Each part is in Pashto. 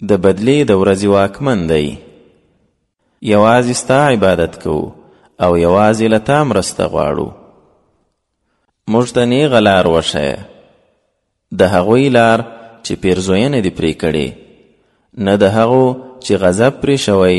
د بدلې د ورځې واکمن دی. یوازې ستا عبادت کوو او یوازې له تا مرسته غواړو. موږ ته نیغه لار وښیه. د هغوی لار چې پیرزوینه دې پرې کړې، نه د هغو چې غضب پرې شوی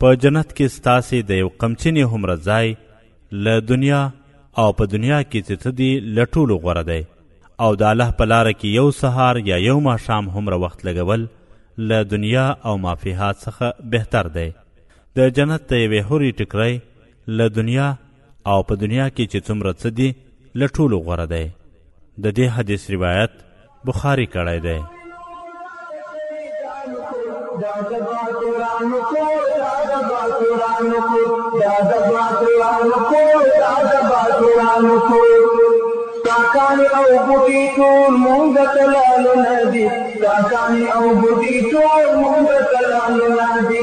په جنت کې ستاسې د یو قمچینې هومره ځای له دنیا او په دنیا کې چې څه دي له ټولو غوره دی او د الله په لاره کې یو سهار یا یو ماښام هومره وخت لګول له دنیا او مافیها څخه بهتر دی د جنت د یوې هورې ټکری له دنیا او په دنیا کې چې څومره څه دي له ټولو غوره دی د دې حدیث روایت بخاری کړی دی کاکانی او بوټي ټول مونږ ته لالو ندي کاکانی او بوټي ټول مونږ ته لالو ندي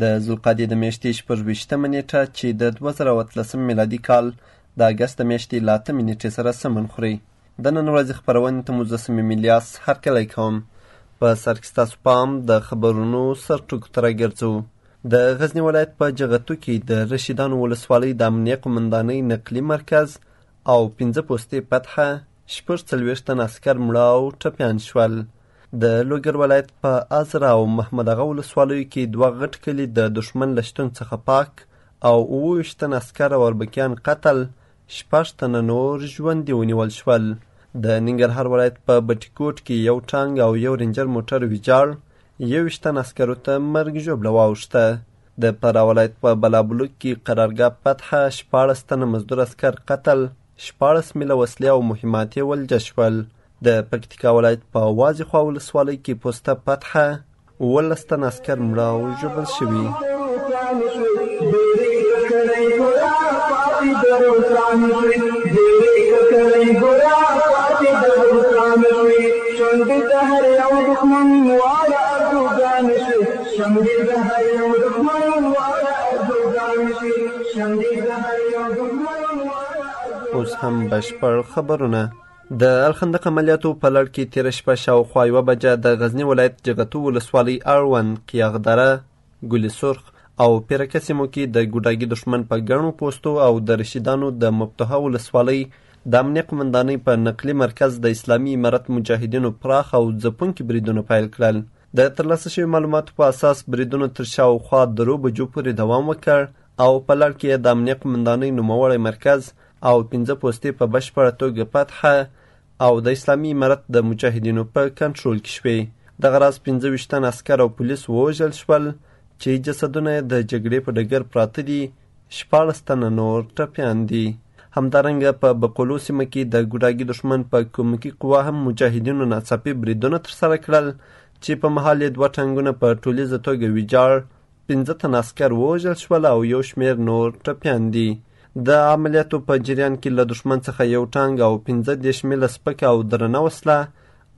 د ذوالقعدې د میاشتې شپږ ویشتمه نیټه چې د دوه زره او اتلسم میلادي کال د اګست د میاشتې له اتمې نیټې سره سمون خوري د نن ورځې خپرونې ته مو زه صمیم الیاس هرکلی کوم په سر کې ستاسو پام د خبرونو سرټکو ته راګرځو د غزني ولایت په جغتو کې د رشیدانو ولسوالۍ د امنیه قومندانۍ نقلي مرکز او پنځه پوستې پتحه شپږ څلوېښت تن عسکر مړه او ټپیان شول د لوګر ولایت په ازرا او محمد اغا ولسوالیو کې دوه غټ کلي د دښمن له شتون څخه پاک او اووه ویشت تن عسکر او اربکیان قتل شپږ تنه نور ژوندي ونیول شول د ننګرهار ولایت په بټي کوټ کې یو ټانګ او یو رینجر موټر ویجاړ یوویشت تن عسکرو ته مرګ ژوبله واوښته د فراه ولایت په بلابلوک کې قرارګاه فتحه شپاړس تنه مزدور عسکر قتل شپاړس میله وسلې او مهمات یې ولجه شول د پکتیکا ولایت په وازې خوا ولسوالۍ کې پوسته پتحه اوولس تن عسکر مړه او ژوبل شوي شمدې د هر یو دښمن واړه ارزوګان شي شمدې د هر یو دښمن اوس هم بشپړ خبرونه د الخندق عملیاتو په لړ کې تېره شپه شاوخوا یوه بجه د غزني ولایت جغتو ولسوالۍ اړوند قیاغ دره، ګلي سرخ او پیرکه سیمو کې د ګوډاګي دښمن په ګڼو پوستو او د رشیدانو د مفتوحه ولسوالۍ د امنیه قومندانۍ په نقلي مرکز د اسلامي امارت مجاهدینو پراخ او ځپونکي بریدونه پیل کړل د ترلاسه شوي معلوماتو په اساس بریدونو تر شاوخوا درو بجو پورې دوام وکړ او په لړ کې د امنیه قومندانۍ نوموړی مرکز او پنځه پوستې په بشپړه توګه فتحه او د اسلامي امارت د مجاهدینو په کنټرول کې شوې دغه راز پنځه ویشت تن عسکر او پولیس ووژل شول چې جسدونه یې د جګړې په ډګر پراته دي شپاړس تنه نور ټپیان دي همدارنګه په بقولو سیمه کې د ګوډاګي دښمن په کومکي قوا هم مجاهدینو ناڅاپي بریدونه ترسره کړل چې په مهال یې دوه ټانګونه په ټولیزه توګه ویجاړ پنځه تنه عسکر ووژل شول او یو شمېر نور ټپیان دي د عملیاتو په جریان کې له دښمن څخه یو ټانګ او پنځه دېرش میله سپکه او درنه وسله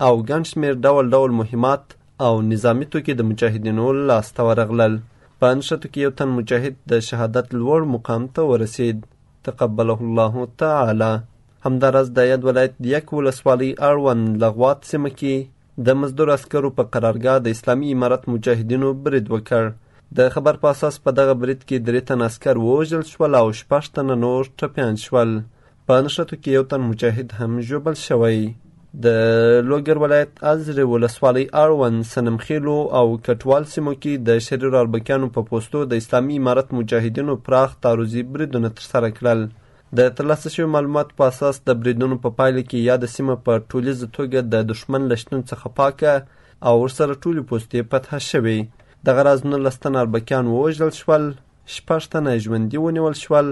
او ګڼ شمېر ډول ډول مهمات او نظامي توکي د مجاهدینو لاسته ورغلل. په نښتو کې یو تن مجاهد د شهادت لوړ مقام ته ورسید تقبله الله تعالی همداراز د یاد ولایت یک ولسوالۍ اړوند لغوات سیمه کې د مزدور عسکرو په قرارګاه د اسلامي امارت مجاهدینو برید وکړ. د خبر په اساس په دغه برید کې درې تن عسکر ووژل شول او شپږ تنه نور ټپیان شول. په نښتو کې یو تن مجاهد هم ژوبل شوی. د لوګر ولایت ازرې ولسوالۍ اړوند سنمخېلو او کټوال سیمو کې د شریرو اربکیانو په پوستو د اسلامي امارت مجاهدینو پراخ تعرضي بریدونه ترسره کړل. د ترلاسه شوي معلومات په اساس د بریدونو په پایله کې یاده سیمه په ټولیزه توګه د دښمن له شتون څخه پاکه او ورسره ټولې پوستې فتح شوې دغه راز نولس تنه اربکیان ووژل شول شپږ تنه ژوندي ونیول شول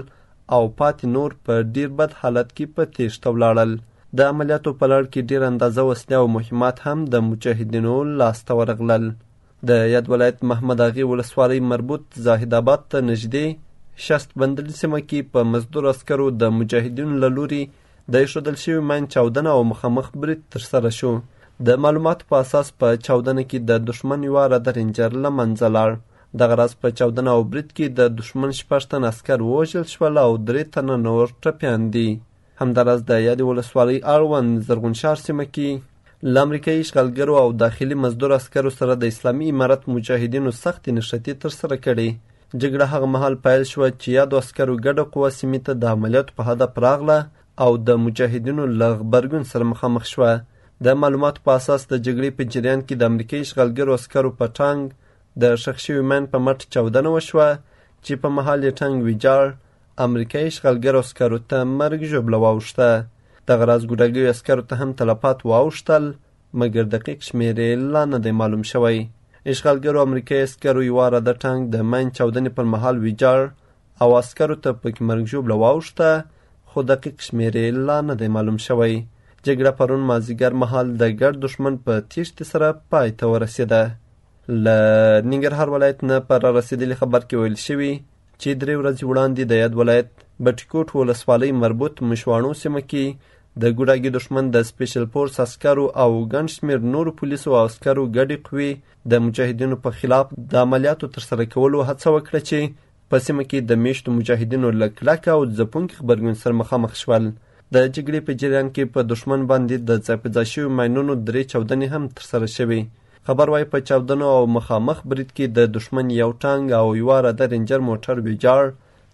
او پاتې نور په ډیر بد حالت کې په تیښته ولاړل د عملیاتو په لړ کې ډیر اندازه وسلې او مهمات هم د مجاهدینو لاسته ورغلل د یاد ولایت محمد اغې ولسوالۍ مربوط زاهد آباد ته نږدې شست بندلي سیمه کې په مزدور عسکرو د مجاهدینو له لوري د ایښودل شوي ماین چاودنه او مخامخ برید ترسره شو د معلوماتو په اساس په چاودنه کې د دښمن یوه رده رینجر له منځه لاړ دغه راز په چاودنه او برید کې د دښمن شپږ تن عسکر ووژل شول او درې تنه نور ټپیان دي همداراز د یادې ولسوالۍ اړوند زرغونشار سیمه کې له امریکایي اشغالګرو او داخلي مزدور عسکرو سره د اسلامي امارت مجاهدینو سختې نښتې ترسره کړې جګړه هغه مهال پیل شوه چې یادو عسکرو ګډه قوه سیمې ته د عملیاتو په هدف راغله او د مجاهدینو له غبرګون سره مخامخ شوه د معلوماتو په اساس د جګړې په جریان کې د امریکایي اشغالګرو عسکرو په ټانګ د ښخ شوي مین په مټ چاودنه وشوه چې په مهال یې ټانګ ویجاړ امریکایي اشغالګرو عسکرو ته مرګ ژوبله واوښته دغه راز ګوډاګیو عسکرو ته هم تلفات واوښتل مګر دقیق شمېر یې لا نه دی معلوم شوی اشغالګرو امریکایي عسکرو یوه عراده ټانک د ماین چاودنې پر مهال ویجاړ او عسکرو ته پکې مرګ ژوبله واوښته خو دقیق شمېر یې لا نه دی معلوم شوی جګړه پرون مازیګر مهال د ګډ دښمن په تیښتې سره پای ته ورسېده له ننګرهار ولایت نه په را رسېدلي خبر کې ویل شوي چې درې ورځې وړاندې د یاد ولایت بټیکوټ ولسوالۍ مربوط مشواڼو سیمه کې د ګوډاګي دښمن د سپیشل فورس عسکرو او ګڼ شمېر نورو پولیسو او عسکرو ګډې قوې د مجاهدینو په خلاف د عملیاتو ترسره کولو هڅه وکړه چې په سیمه کې د میشتو مجاهدینو له کلک او ځپونکي غبرګون سره مخامخ شول د جګړې په جریان کې په دښمن باندې د ځای په ځای شویو ماینونو درې چاودنې هم ترسره شوې خبر وايي په چاودنو او مخامخ برید کې د دښمن یو ټانګ او یوه راده رینجر موټر ویجاړ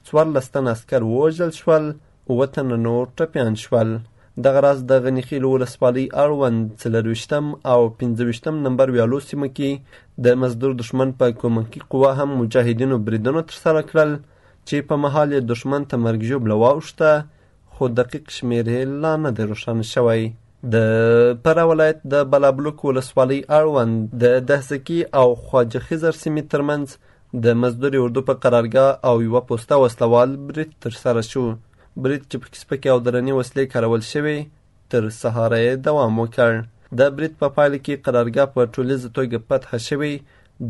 څوارلس تنه عسکر ووژل شول اووه تنه نور ټپیان شول دغه راز د غني خیلو ولسوالۍ اړوند څلرویشتم او پنځه ویشتم نمبر ویالو سیمه کې د مزدور دښمن په کومکي قوا هم مجاهدینو بریدونه ترسره کړل چې په مهال یې دښمن ته مرګ ژوبله واوښته خو دقیق شمېر یې لا نه دی روښانه شوی د فراه ولایت د بلابلوک ولسوالۍ اړوند د دهزکي او خواجه خضر سیمې ترمنځ د مزدور اردو په قرارګاه او یوه پوسته وسله وال برید ترسره شو برید چې پکې سپکې او درنې وسلې کارول شوې تر سهاره یې دوام وکړ د برید په پایله کې قرارګاه په ټولیزه توګه فتحه شوې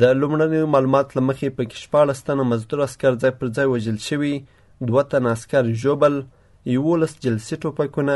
د لومړنیو معلومات له مخې پکې شپاړس تنه مزدور عسکر ځای پر ځای وژل شوي دوه تنه عسکر ژوبل یولس جلسي ټوپکونه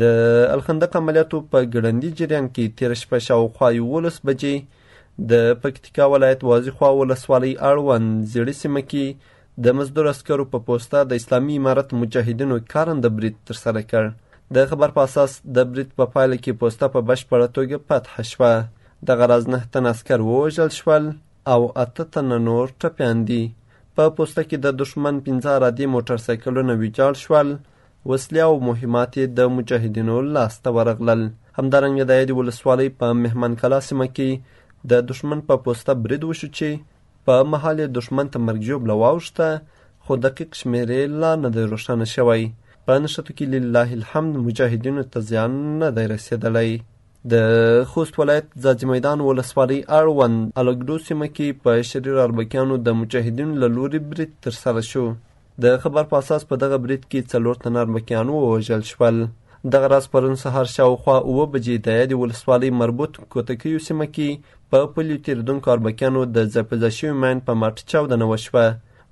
د الخندق عملیاتو په ګړندي جریان کې تېره شپه شاوخوا یولس بجې د پکتیکا ولایت وازی خوا ولسوالۍ اړوند زیړی سیمه کې د مزدور عسکرو په پوسته د اسلامي امارت مجاهدینو کارنده برید ترسره کړ د خبر په اساس د برید په پایله کې پوسته په بشپړه توګه فتح شوه دغه راز نه تن عسکر ووژل شول او اته تنه نور ټپیان دي په پوسته کې د دښمن پنځه عرادي موټر سایکلونه ویجاړ شول وسلې او مهمات یې د مجاهدینو لاس ته ورغلل همدارنګه د یادې ولسوالۍ په مهمن کلا سیمه کې د دښمن په پوسته برید وشو چې په مهال یې دښمن ته مرګ ژوبله واوښته خو دقیق شمېر یې لا نه دی روښانه شوی په نښتو کې لله الحمد مجاهدینو ته زیان نه دی رسېدلی د خوست ولایت ځاځي میدان ولسوالۍ اړوند الګډو سیمه کې په شریر اربکیانو د مجاهدینو له لوري برید ترسره شو د خبر په اساس په دغه برید کې څلور تنه ارمکیان ووژل شول دغه راز پرون سهار شاوخوا اووه بجې د یادې ولسوالۍ مربوط کوتکیو سیمه کې په پلیو تېرېدونکو اربکیانو د ځای په ځای شوي ماین په مټ چاودنه وشوه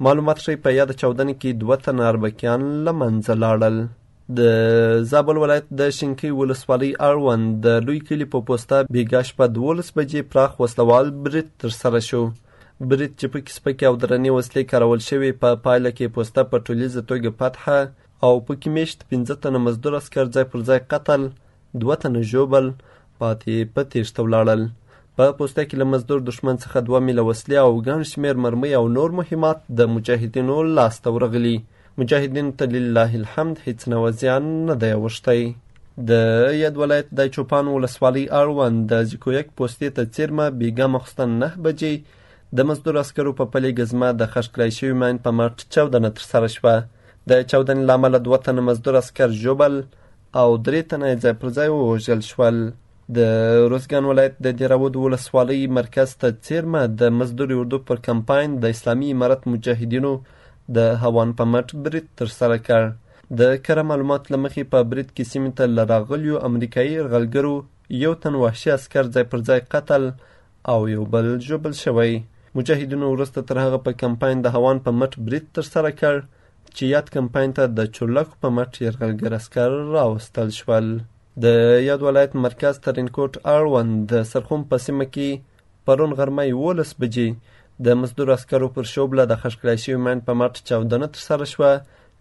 معلومات ښیي په یاده چاودنه کې دوه تنه اربکیان له منځه لاړل د زابل ولایت د شینکۍ ولسوالۍ اړوند د لوی کلي په پوسته بیګا شپه دولس بجې پراخ وسلوال برید ترسره شو برید چې پکې سپکې او درنې وسلې کارول شوې په پا پایله کې پوسته په ټولیزه توګه فتحه او پکې میشت پنځه تنه مزدور عسکر ځای پر ځای قتل دوه تنه ژوبل پاتې په تیښته ولاړل په پوسته کې له مزدور دښمن څخه دوه میله وسلې او ګڼ شمېر مرمۍ او نور مهمات د مجاهدینو لاسته ورغلي مجاهدین ته لله الحمد هیڅ نوع زیان نه دی اوښتی د یاد ولایت د چوپان ولسوالۍ اړوند د زیکویک پوستې ته څیرمه بیګا مخستن نه بجې د مزدور عسکرو په پلې ګزمه د خښ کړای شوي ماین په مټ چاودنه ترسره شوه د چاودنې له امله دوه تنه مزدور عسکر ژوبل او درې تنه یې ځای پر ځای ووژل شول د روزګان ولایت د دیراود ولسوالۍ مرکز ته څیرمه د مزدور اردو پر کمپاین د اسلامي امارت مجاهدینو د هوان په مټ برید ترسره کړ. د کره معلومات له مخې په برید کې سیمې ته له راغلیو امریکایي یرغلګرو یو تن وحشي عسکر ځای پر ځای قتل او یو بل ژوبل شوی مجاهدینو وروسته تر هغه په کمپاین د هوان په مټ برید ترسره کړ چې یاد کمپاین ته د چورلکو په مټ یرغلګر عسکر راوستل شول د یاد ولایت مرکز ترینکوټ اړوند د سرخوم په سیمه کې پرون غرمه یولس بجې د مزدور عسکرو پر شوبله د خښ کړای شوي ماین په مټ چاودنه ترسره شوه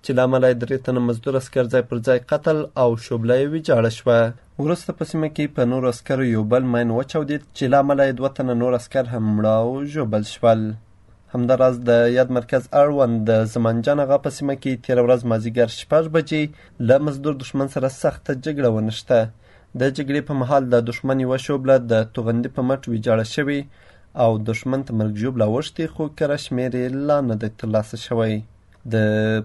چې له امله یې درې تنه مزدور عسکر ځای پر ځای قتل او شوبله یې ویجاړه شوه وروسته په سیمه کې په نورو عسکرو یو بل ماین وچاودېد چې له امله یې دوه تنه نور عسکر هم مړه او ژوبل شول همداراز د یاد مرکز اړوند د زمان جان اغا په سیمه کې تېره ورځ مازیګر شپږ بجې له مزدور دښمن سره سخته جګړه ونښته د جګړې په مهال د دښمن یوه شوبله د توغندي په مټ ویجاړه شوې او دښمن ته مرګ ژوبله اوښتې خو کره شمېر یې لا نه دی ترلاسه شوی. د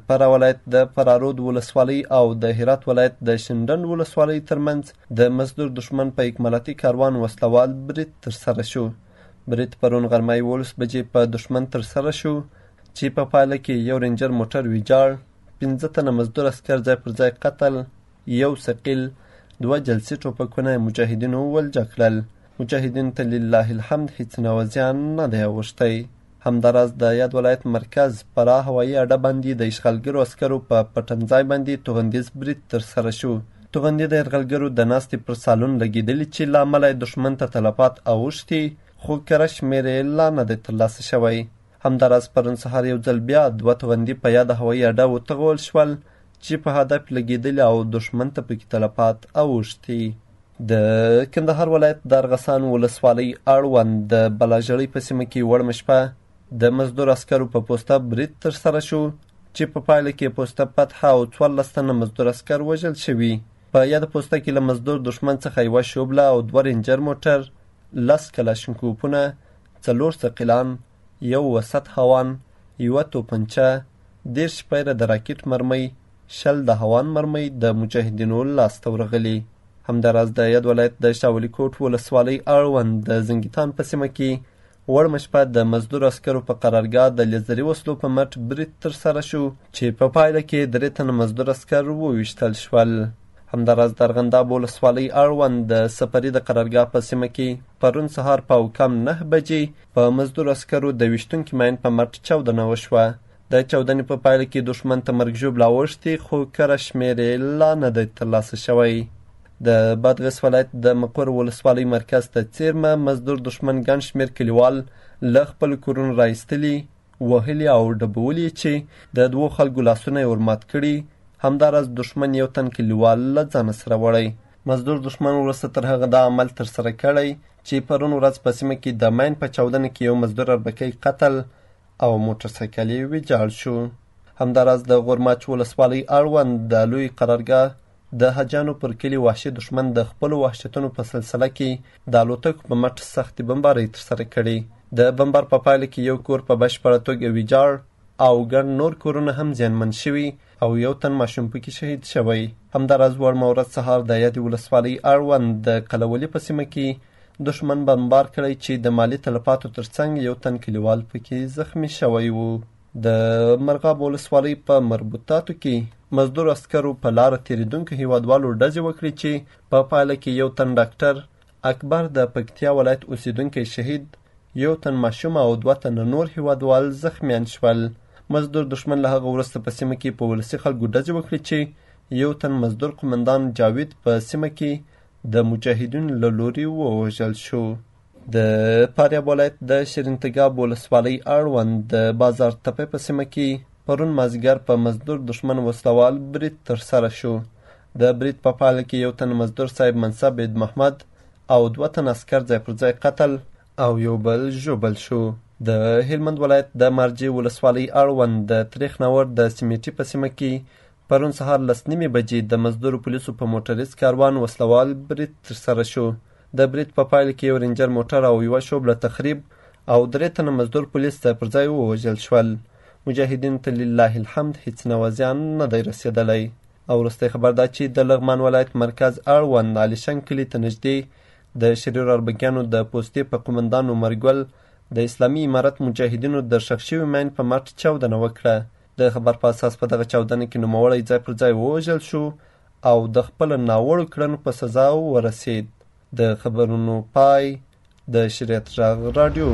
فراه ولایت د فرارود ولسوالۍ او د هرات ولایت د شنډنډ ولسوالۍ ترمنځ د مزدور دښمن په اکمالاتي کاروان وسلوال برید ترسره شو. برید پرون غرمه یولس بجې په دښمن ترسره شو چې په پایله کې یو رینجر موټر ویجاړ، پنځه تنه مزدور عسکر ځای پر ځای قتل، یو ثقیل دوه جلسي ټوپکونه یې مجاهدینو ولجه کړل مجاهدینو ته لله الحمد هیڅ نوع زیان نه دی اوښتی همداراز د یاد ولایت مرکز فراه هوایي اډه باندې د اشغالګرو عسکرو په پټنځای باندې توغندیز برید ترسره شو توغندي د یرغلګرو د ناستې پر سالون لګېدلي چې له امله یې دښمن ته تلفات اوښتي خو کره شمېر یې لا نه دی ترلاسه شوی همداراز پرون سهار یو ځل بیا دوه توغندي په یاده هوایي اډه وتغول شول چي په هدف لګېدلي او دښمن ته پکې تلفات اوښتي. د کندهار ولایت د ارغسان ولسوالۍ اړوند د بلاژړۍ په سیمه کې وړمه شپه د مزدور عسکرو په پوسته برید ترسره شو چې په پایله کې پوسته فتح او څوارلس تنه مزدور عسکر وژل شوي په یاده پوسته کې له مزدور دښمن څخه یوه شوبله او دوه رینجر موټر لس کلاشینکوپونه څلور ثقیلان یو وسط هاوان، یوه توپنچه، دېرش پیره د راکټ مرمۍ، شل د هاوان مرمۍ د مجاهدینو لاس ته ورغلي. همداراز د یاد ولایت د شاه ولي کوټ ولسوالۍ اړوند د زنګیتان په سیمه کې وړمه شپه د مزدور عسکرو په قرارګاه د لیزري وسلو په مټ برید ترسره شو چې په پایله کې درې تنه مزدور عسکر وویشتل شول همداراز د ارغنداب ولسوالۍ اړوند د سپري د قرارګاه په سیمه کې پرون سهار په اوکام نه بجې په مزدور عسکرو د ویشتونکي ماین په مټ چاودنه وشوه. د چاودنې په پایله کې دښمن ته مرګ ژوبله اوښتې خو کره شمېر یې لا نه دی ترلاسه شوی. د بادغیس ولایت د مقر ولسوالۍ مرکز ته څېرمه مزدور دښمن ګڼ شمېر کلیوال له خپل کورونو را ایستلي وهلي او ډبولي یې چې د دوو خلکو لاسونه یې ورمات کړي همداراز دښمن یو تن کلیوال له ځانه سره وړی مزدور دښمن وروسته تر هغه دا عمل ترسره کړی چې پرون ورځ په سیمه کې د مین په چاودنه کې یو مزدور اربکی قتل او موټر سایکل یې ویجاړ شو همداراز د غورماچ ولسوالۍ اړوند د لوی قرارګاه د حاجیانو پر کلي وحشي دښمن د خپلو وحشتونو په سلسله کې د الوتکو په مټ سختې بمبارۍ ترسره کړې. د بمبار په پایله کې یو کور په بشپړه توګه ویجاړ او ګڼ نور کورونه هم زیانمن شوي او یو تن ماشوم پکې شهید شوی. همداراز وړمه ورځ سهار د یادې ولسوالۍ اړوند د قلولي په سیمه کې دښمن بمبار کړی چې د مالي تلفاتو ترڅنګ یو تن کلیوال پکې زخمي شوی و. د مرغاب ولسوالۍ په مربوطاتو کې مزدور عسکرو په لاره تېرېدونکو هیوادوالو ډزې وکړې چې په پا پایله کې یو تن ډاکټر اکبر د پکتیا ولایت اوسېدونکی شهید یو تن ماشوم او دوه تنه نور هیوادوال زخمیان شول مزدور دښمن له هغه وروسته په سیمه کې په ولسي خلکو ډزې وکړې چې یو تن مزدور قومندان جاوید په سیمه کې د مجاهدینو له لوري ووژل شو د فاریاب ولایت د شیرینتګاب ولسوالۍ اړوند د بازار تپه په سیمه کې پرون مازیګر په مزدور دښمن وسلوال برید ترسره شو د برید په پایله کې یو تن مزدور صاحب منصب عید محمد او دوه تن عسکر ځای پر ځای قتل او یو بل ژوبل شو د هلمند ولایت د مرجې ولسوالۍ اړوند د تریخ ناور د سیمېټي په سیمه کې پرون سهار لس نیمې بجې د مزدورو پولیسو په موټریز کاروان وسلوال برید ترسره شو د برید په پایله کې یو رینجر موټر او یوه شوبله تخریب او درې تنه مزدور پولیس ځای پر ځای ووژل شول مجاهدینو ته لله الحمد هیڅ نوع زیان نه دی رسېدلی او وروستی خبر دا چې د لغمان ولایت مرکز اړوند علیشنګ کلي ته نږدې د شریر اربکیانو د پوستې په قومندان عمرګل د اسلامي امارت مجاهدینو د ښخ شوي ماین په مټ چاودنه وکړه د خبر په اساس په دغه چاودنه کې نوموړی ځای پر ځای ووژل شو او د خپل ناوړو کړنو په سزا ورسید د خبرونو پای د شریعت غږ رادیو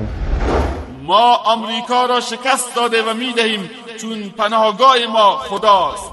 ما امریکا را شکست داده و می دهیم چون پناهگاه ما خداست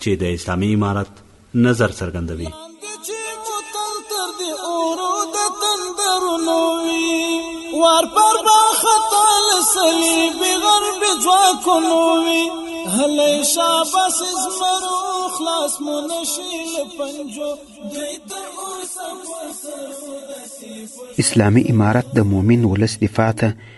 چې د اسلامي امارت نظر څرګندوي وار پر با خطا لسلی بغر بجوا کنوی هلی شاباس ازمرو خلاص منشیل پنجو دیتا اسلامی امارت د مومن ولس دفاع ته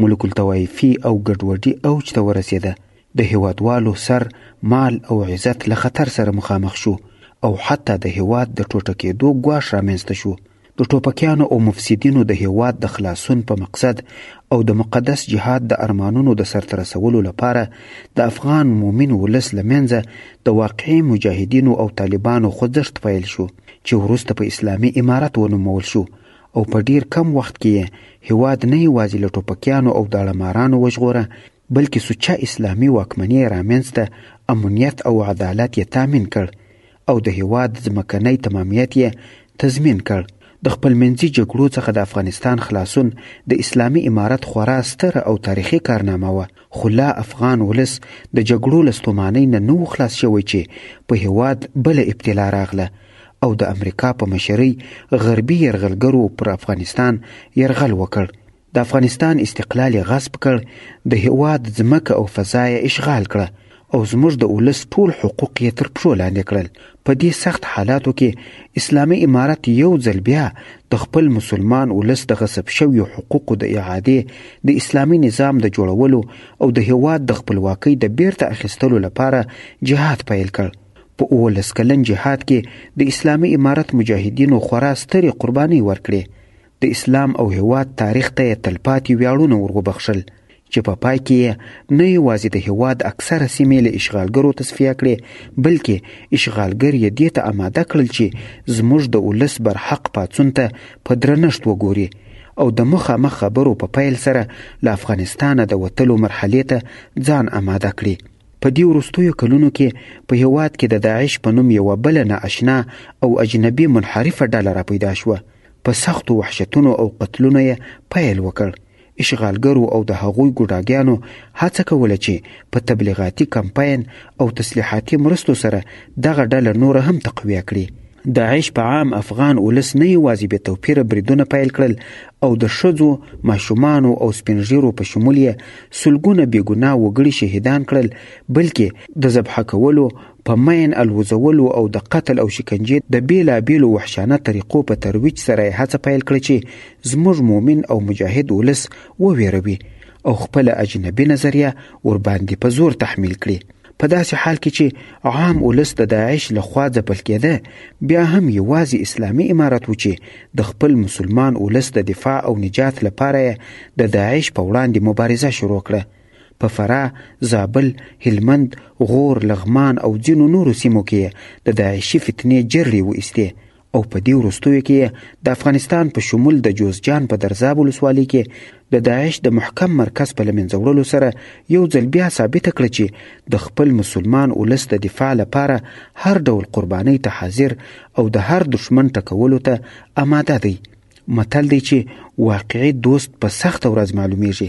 ملوک الطوایفي او ګډوډي اوج ته ورسېده، د هېوادوالو سر، مال او عزت له خطر سره مخامخ شو او حتی د هېواد د ټوټه کېدو ګواښ رامنځته شو. د ټوپکیانو او مفسدینو د هېواد د خلاصون په مقصد او د مقدس جهاد د ارمانونو د سرته رسولو لپاره د افغان مومن ولس له منځه د واقعي مجاهدینو او طالبانو خوځښت پیل شو چې وروسته په اسلامي امارت ونومول شو او په ډیر کم وخت کې یې هیواد نه یوازې له ټوپکیانو او داړه مارانو وژغوره بلکې سوچه اسلامي واکمني یې رامنځته امنیت او عدالت یې تامین کړ او د هیواد ځمکنی تمامیت یې تضمین کړ د خپلمنځي جګړو څخه د افغانستان خلاصون د اسلامي امارت خورا ستره او تاریخي کارنامه وه خو لا افغان ولس د جګړو له ستومانۍ نه نه و خلاص شوی چې په هېواد بله ابتلا راغله او د امریکا په مشرۍ غربي یرغلګرو پر افغانستان یرغل وکړ د افغانستان استقلال یې غصب کړ د هیواد ځمکه او فضا یې اشغال کړه او زموږ د ولس ټول حقوق یې تر پښو لاندې کړل په دې سخت حالاتو کې اسلامي امارت یو ځل بیا د خپل مسلمان ولس د غصب شویو حقوقو د اعادې د اسلامي نظام د جوړولو او د هیواد د خپلواکۍ د بیرته اخیستلو لپاره جهاد پیل کړ په اوولس کلن جهاد کې د اسلامي امارت مجاهدینو خورا سترې قربانۍ ورکړې د اسلام او هیواد تاریخ ته یې تلپاتې ویاړونه ور وبخښل چې په پای کې یې نه یوازې د هیواد اکثره سیمې له اشغالګرو تصفیه کړې بلکې اشغالګر یې دې ته آماده کړل چې زموږ د ولس برحق پاڅون ته په درنښت وګوري او د مخامخ خبرو په پیل سره له افغانستانه د وتلو مرحلې ته ځان آماده کړي په دې وروستیو کلونو کې په هیواد کې د داعش په نوم یوه بله نااشنا او اجنبي منحرفه ډله راپیدا شوه په سختو وحشتونو او قتلونو یې پیل وکړ اشغالګرو او د هغوی ګوډاګیانو هڅه کوله چې په تبلیغاتي کمپاین او تسلیحاتي مرستو سره دغه ډله نوره هم تقویه کړي داعش په عام افغان ولس نه یوازې بې توپیره بریدونه پیل کړل او د ښځو ماشومانو او سپینږیرو په شمول یې سلګونه بې ګناه وګړي شهیدان کړل بلکې د ذبحه کولو په مین الوزولو او د قتل او شکنجې د بیلابیلو وحشانه طریقو په ترویج سره یې هڅه پیل کړه چې زموږ مؤمن او مجاهد ولس وویروي او خپله اجنبي نظریه ورباندې په زور تحمیل کړي په داسې حال کې چې عام ولس د داعش له خوا ځپل کېده بیا هم یوازې اسلامي امارت و چې د خپل مسلمان ولس د دفاع او نجات لپاره د داعش په وړاندې مبارزه شروع کړه په فراه، زابل، هلمند، غور، لغمان او ځینو نورو سیمو کې د داعشي فتنې جرړې وایستې او په دې وروستیو کې د افغانستان په شمول د جوزجان په درزاب ولسوالۍ کې د داعش د محکم مرکز په لمنځه وړلو سره یو ځل بیا ثابته کړه چې د خپل مسلمان ولس د دفاع لپاره هر ډول قربانۍ ته حاضر او د هر دښمن ټکولو ته آماده دی متل دی چې واقعي دوست په سخته ورځ معلومیږي